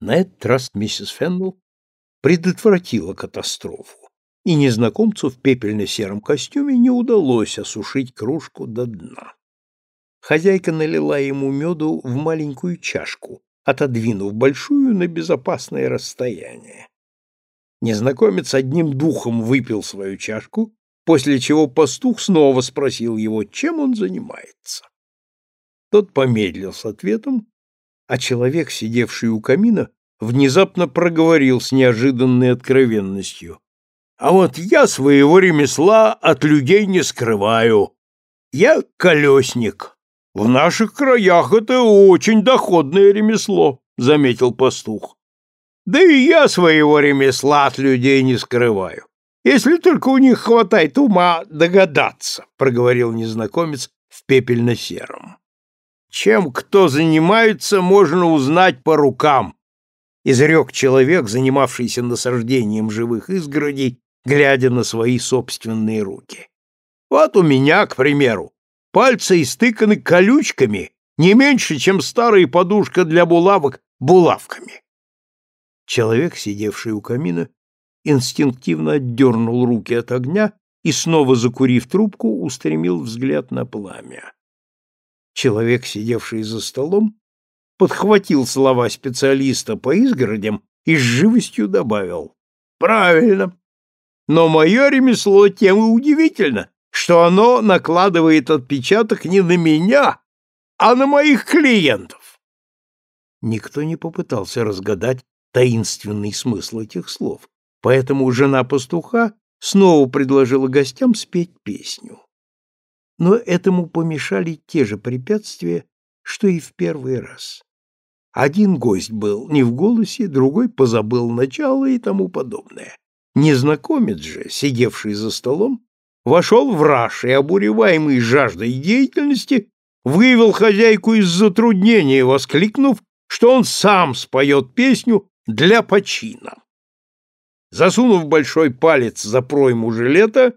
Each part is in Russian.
На этот раз миссис Феннелл предотвратила катастрофу, и незнакомцу в пепельно-сером костюме не удалось осушить кружку до дна. Хозяйка налила ему меду в маленькую чашку, отодвинув большую на безопасное расстояние. Незнакомец одним духом выпил свою чашку, после чего пастух снова спросил его, чем он занимается. Тот помедлил с ответом, а человек, сидевший у камина, внезапно проговорил с неожиданной откровенностью. «А вот я своего ремесла от людей не скрываю. Я колесник. В наших краях это очень доходное ремесло», — заметил пастух. «Да и я своего ремесла от людей не скрываю, если только у них хватает ума догадаться», — проговорил незнакомец в пепельно-сером. «Чем кто занимается, можно узнать по рукам изрек человек, занимавшийся насаждением живых изгородей, глядя на свои собственные руки. Вот у меня, к примеру, пальцы истыканы колючками не меньше, чем старая подушка для булавок булавками. Человек, сидевший у камина, инстинктивно отдернул руки от огня и, снова закурив трубку, устремил взгляд на пламя. Человек, сидевший за столом, подхватил слова специалиста по изгородям и с живостью добавил. Правильно. Но мое ремесло тем и удивительно, что оно накладывает отпечаток не на меня, а на моих клиентов. Никто не попытался разгадать таинственный смысл этих слов, поэтому жена пастуха снова предложила гостям спеть песню. Но этому помешали те же препятствия, что и в первый раз. Один гость был не в голосе, другой позабыл начало и тому подобное. Незнакомец же, сидевший за столом, вошел в раж и, обуреваемый жаждой деятельности, вывел хозяйку из затруднения, воскликнув, что он сам споет песню для почина. Засунув большой палец за пройму жилета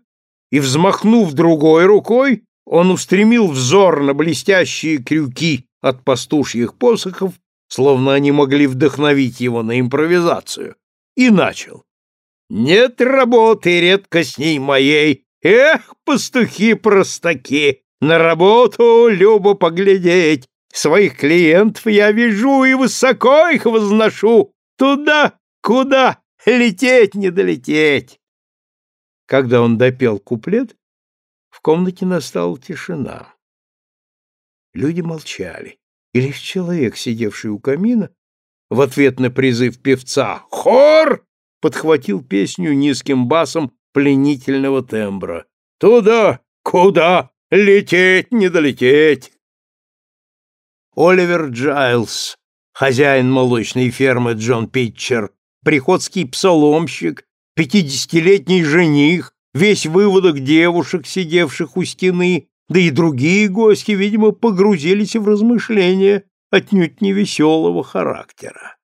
и взмахнув другой рукой, он устремил взор на блестящие крюки от пастушьих посохов словно они могли вдохновить его на импровизацию, и начал. «Нет работы редкостней моей, эх, пастухи-простаки, на работу любо поглядеть, своих клиентов я вижу и высоко их возношу, туда, куда лететь не долететь». Когда он допел куплет, в комнате настала тишина. Люди молчали и лишь человек, сидевший у камина, в ответ на призыв певца «Хор!» подхватил песню низким басом пленительного тембра. «Туда! Куда? Лететь, не долететь!» Оливер Джайлс, хозяин молочной фермы Джон Питчер, приходский псаломщик, пятидесятилетний жених, весь выводок девушек, сидевших у стены, да и другие гости, видимо, погрузились в размышления отнюдь не веселого характера.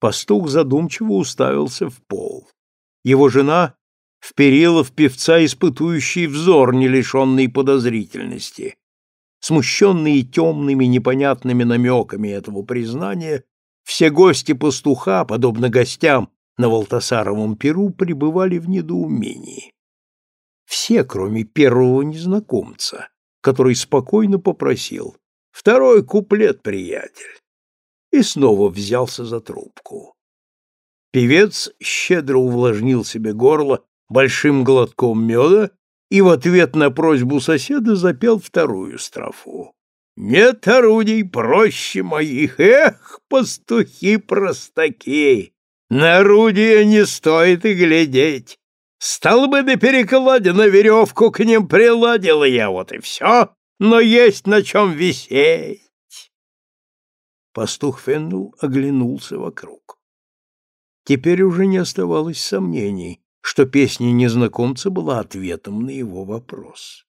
Пастух задумчиво уставился в пол. Его жена вперила в певца испытующий взор, не лишенный подозрительности. Смущенные темными непонятными намеками этого признания, все гости пастуха, подобно гостям на Волтасаровом перу, пребывали в недоумении все, кроме первого незнакомца, который спокойно попросил «Второй куплет, приятель!» и снова взялся за трубку. Певец щедро увлажнил себе горло большим глотком меда и в ответ на просьбу соседа запел вторую строфу. «Нет орудий проще моих, эх, пастухи-простаки! На орудия не стоит и глядеть, Стал бы на перекладина веревку к ним приладил я, вот и все, но есть на чем висеть. Пастух Феннул оглянулся вокруг. Теперь уже не оставалось сомнений, что песня незнакомца была ответом на его вопрос.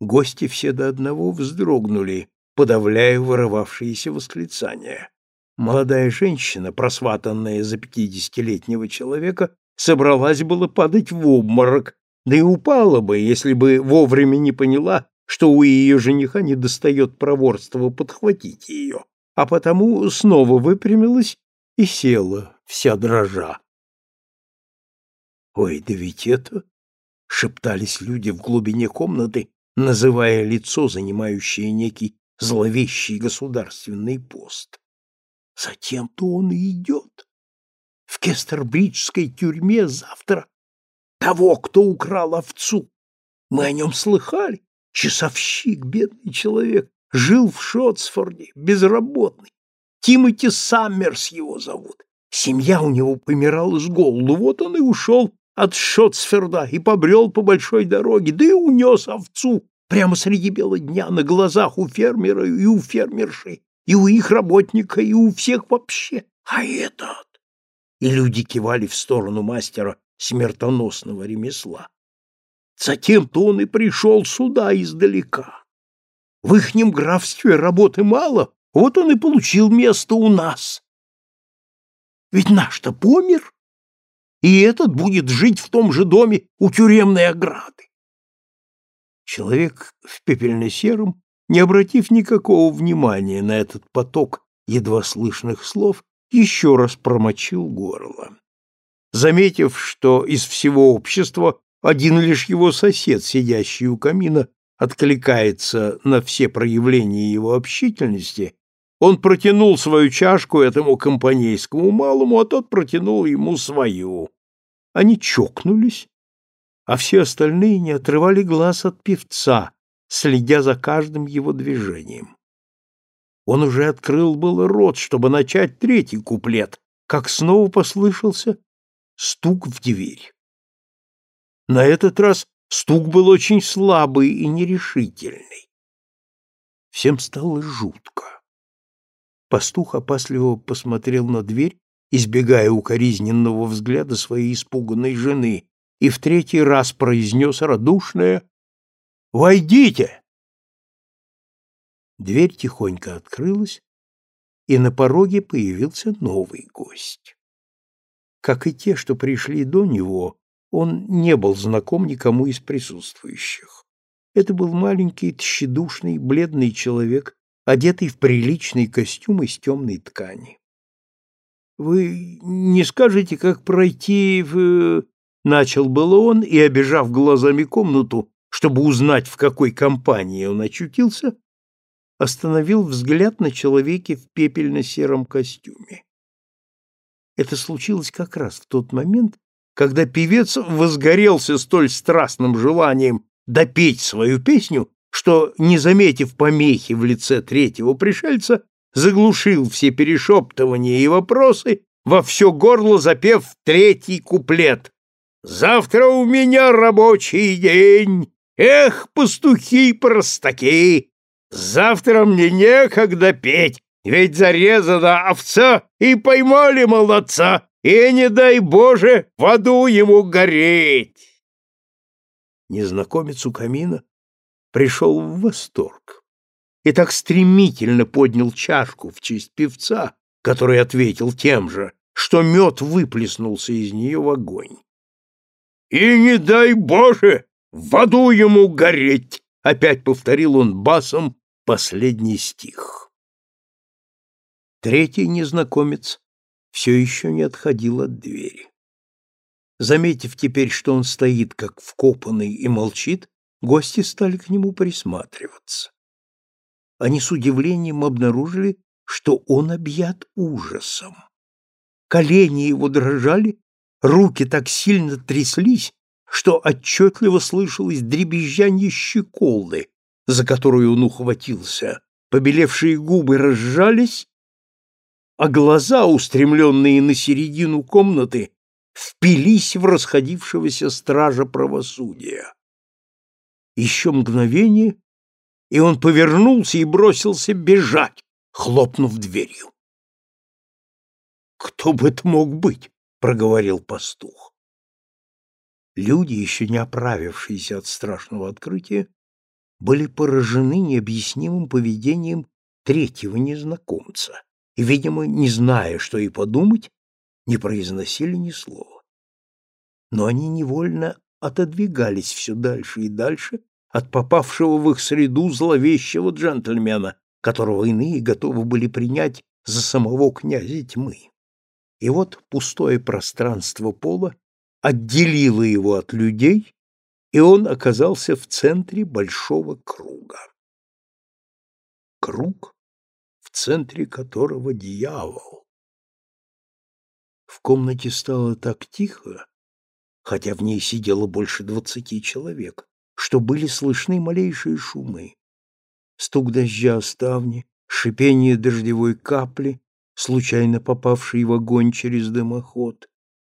Гости все до одного вздрогнули, подавляя вырывавшиеся восклицания. Молодая женщина, просватанная за пятидесятилетнего человека, собралась было падать в обморок, да и упала бы, если бы вовремя не поняла, что у ее жениха недостает проворства подхватить ее, а потому снова выпрямилась и села, вся дрожа. «Ой, да ведь это...» — шептались люди в глубине комнаты, называя лицо, занимающее некий зловещий государственный пост. Затем-то он и идет. В Кестербриджской тюрьме завтра того, кто украл овцу. Мы о нем слыхали. Часовщик, бедный человек, жил в Шотсфорде, безработный. Тимоти Саммерс его зовут. Семья у него помирала с голоду. Вот он и ушел от Шотсфорда и побрел по большой дороге, да и унес овцу прямо среди бела дня на глазах у фермера и у фермерши, и у их работника, и у всех вообще. А этот... И люди кивали в сторону мастера смертоносного ремесла. Затем-то он и пришел сюда издалека. В ихнем графстве работы мало, вот он и получил место у нас. Ведь наш-то помер, и этот будет жить в том же доме у тюремной ограды. Человек в пепельно-сером, не обратив никакого внимания на этот поток едва слышных слов, еще раз промочил горло. Заметив, что из всего общества один лишь его сосед, сидящий у камина, откликается на все проявления его общительности, он протянул свою чашку этому компанейскому малому, а тот протянул ему свою. Они чокнулись, а все остальные не отрывали глаз от певца, следя за каждым его движением. Он уже открыл был рот, чтобы начать третий куплет, как снова послышался стук в дверь. На этот раз стук был очень слабый и нерешительный. Всем стало жутко. Пастух опасливо посмотрел на дверь, избегая укоризненного взгляда своей испуганной жены, и в третий раз произнес радушное «Войдите!». Дверь тихонько открылась, и на пороге появился новый гость. Как и те, что пришли до него, он не был знаком никому из присутствующих. Это был маленький, тщедушный, бледный человек, одетый в приличный костюм из темной ткани. «Вы не скажете, как пройти в...» Начал было он и, обежав глазами комнату, чтобы узнать, в какой компании он очутился, остановил взгляд на человеке в пепельно-сером костюме. Это случилось как раз в тот момент, когда певец возгорелся столь страстным желанием допеть свою песню, что, не заметив помехи в лице третьего пришельца, заглушил все перешептывания и вопросы, во все горло запев третий куплет. «Завтра у меня рабочий день! Эх, пастухи-простаки! Завтра мне некогда петь, ведь зарезана овца, и поймали молодца, и, не дай Боже, в аду ему гореть!» Незнакомец у камина пришел в восторг и так стремительно поднял чашку в честь певца, который ответил тем же, что мед выплеснулся из нее в огонь. «И не дай Боже, в аду ему гореть!» — опять повторил он басом последний стих. Третий незнакомец все еще не отходил от двери. Заметив теперь, что он стоит как вкопанный и молчит, гости стали к нему присматриваться. Они с удивлением обнаружили, что он объят ужасом. Колени его дрожали, руки так сильно тряслись, что отчетливо слышалось дребезжание щеколды, за которую он ухватился. Побелевшие губы разжались, а глаза, устремленные на середину комнаты, впились в расходившегося стража правосудия. Еще мгновение, и он повернулся и бросился бежать, хлопнув дверью. «Кто бы это мог быть?» — проговорил пастух. Люди, еще не оправившиеся от страшного открытия, были поражены необъяснимым поведением третьего незнакомца и, видимо, не зная, что и подумать, не произносили ни слова. Но они невольно отодвигались все дальше и дальше от попавшего в их среду зловещего джентльмена, которого иные готовы были принять за самого князя тьмы. И вот пустое пространство пола отделило его от людей, и он оказался в центре большого круга. Круг, в центре которого дьявол. В комнате стало так тихо, хотя в ней сидело больше двадцати человек, что были слышны малейшие шумы. Стук дождя о ставни, шипение дождевой капли, случайно попавшей в огонь через дымоход,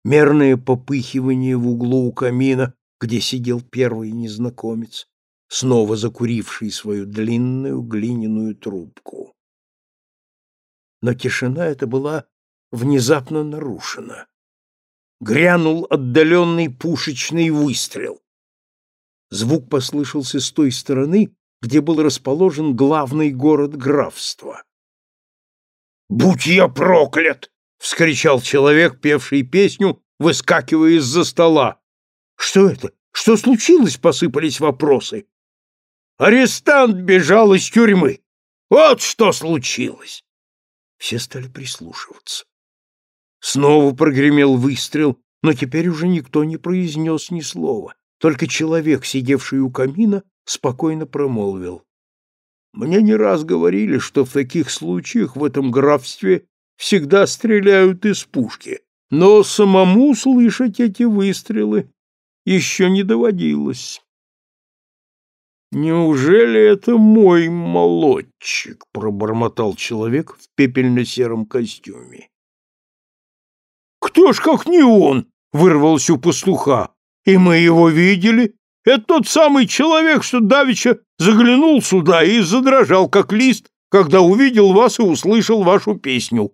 мерное попыхивание в углу у камина, где сидел первый незнакомец, снова закуривший свою длинную глиняную трубку. Но тишина эта была внезапно нарушена. Грянул отдаленный пушечный выстрел. Звук послышался с той стороны, где был расположен главный город графства. «Будь я проклят!» — вскричал человек, певший песню, выскакивая из-за стола. «Что это? Что случилось?» — посыпались вопросы. «Арестант бежал из тюрьмы! Вот что случилось!» Все стали прислушиваться. Снова прогремел выстрел, но теперь уже никто не произнес ни слова. Только человек, сидевший у камина, спокойно промолвил. Мне не раз говорили, что в таких случаях в этом графстве всегда стреляют из пушки, но самому слышать эти выстрелы еще не доводилось. «Неужели это мой молодчик?» — пробормотал человек в пепельно-сером костюме. «Кто ж как не он?» — вырвался у пастуха. «И мы его видели, это тот самый человек, что давеча заглянул сюда и задрожал, как лист, когда увидел вас и услышал вашу песню.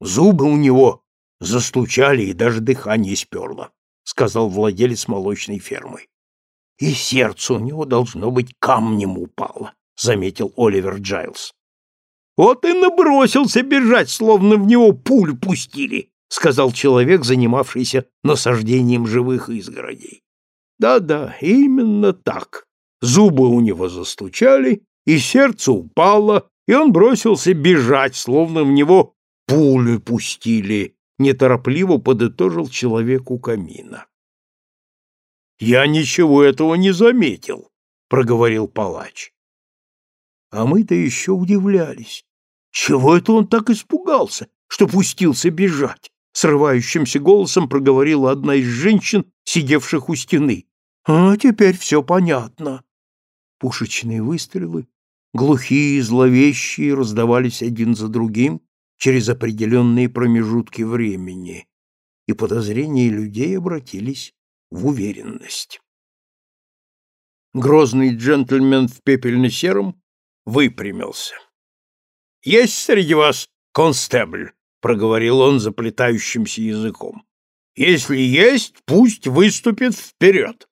Зубы у него застучали и даже дыхание сперло, — сказал владелец молочной фермы. — И сердце у него, должно быть, камнем упало, — заметил Оливер Джайлс. — Вот и набросился бежать, словно в него пуль пустили, — сказал человек, занимавшийся насаждением живых изгородей. Да-да, именно так. Зубы у него застучали, и сердце упало, и он бросился бежать, словно в него пулю пустили, неторопливо подытожил человек у камина. «Я ничего этого не заметил», — проговорил палач. А мы-то еще удивлялись. Чего это он так испугался, что пустился бежать? Срывающимся голосом проговорила одна из женщин, сидевших у стены. А теперь все понятно. Пушечные выстрелы, глухие, зловещие, раздавались один за другим через определенные промежутки времени, и подозрения людей обратились в уверенность. Грозный джентльмен в пепельно-сером выпрямился. — Есть среди вас констебль? — проговорил он заплетающимся языком. — Если есть, пусть выступит вперед.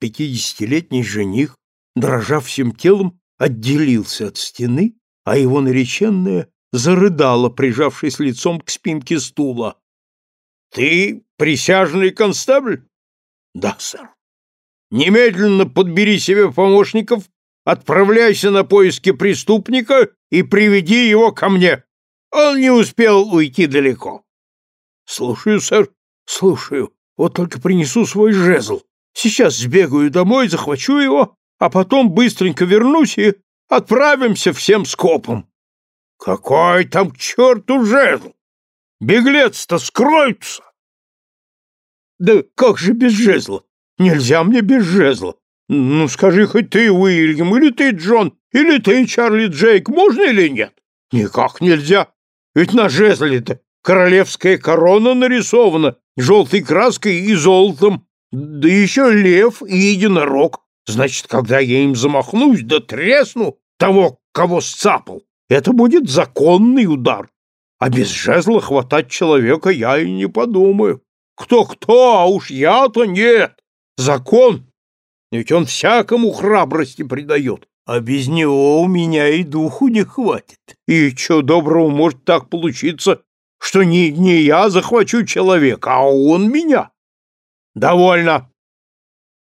Пятидесятилетний жених, дрожа всем телом, отделился от стены, а его нареченная зарыдала, прижавшись лицом к спинке стула. — Ты присяжный констабль? — Да, сэр. — Немедленно подбери себе помощников, отправляйся на поиски преступника и приведи его ко мне. Он не успел уйти далеко. — Слушаю, сэр, слушаю. Вот только принесу свой жезл. Сейчас сбегаю домой, захвачу его, а потом быстренько вернусь и отправимся всем скопом. Какой там к черту жезл? Беглец-то скроется. Да как же без жезла? Нельзя мне без жезла. Ну, скажи хоть ты, Уильям, или ты, Джон, или ты, Чарли Джейк, можно или нет? Никак нельзя. Ведь на жезле-то королевская корона нарисована желтой краской и золотом, да еще лев и единорог. Значит, когда я им замахнусь да тресну того, кого сцапал, это будет законный удар. А без жезла хватать человека я и не подумаю. Кто-кто, а уж я-то нет. Закон. Ведь он всякому храбрости придает. А без него у меня и духу не хватит. И что доброго может так получиться, что не, не я захвачу человека, а он меня. Довольно.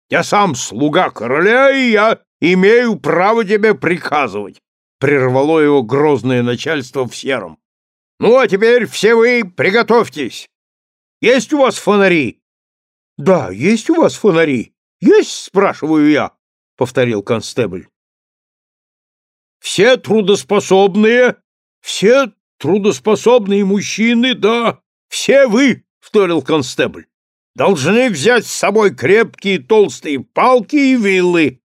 Я сам слуга короля, и я имею право тебе приказывать, прервало его грозное начальство в сером. Ну, а теперь все вы приготовьтесь. Есть у вас фонари? Да, есть у вас фонари. Есть, спрашиваю я, повторил констебль. Все трудоспособные, все трудоспособные мужчины, да, все вы, вторил констебль, должны взять с собой крепкие толстые палки и вилы.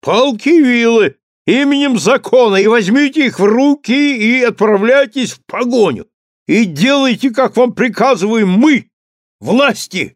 Палки и вилы, именем закона, и возьмите их в руки и отправляйтесь в погоню. И делайте, как вам приказываем мы, власти.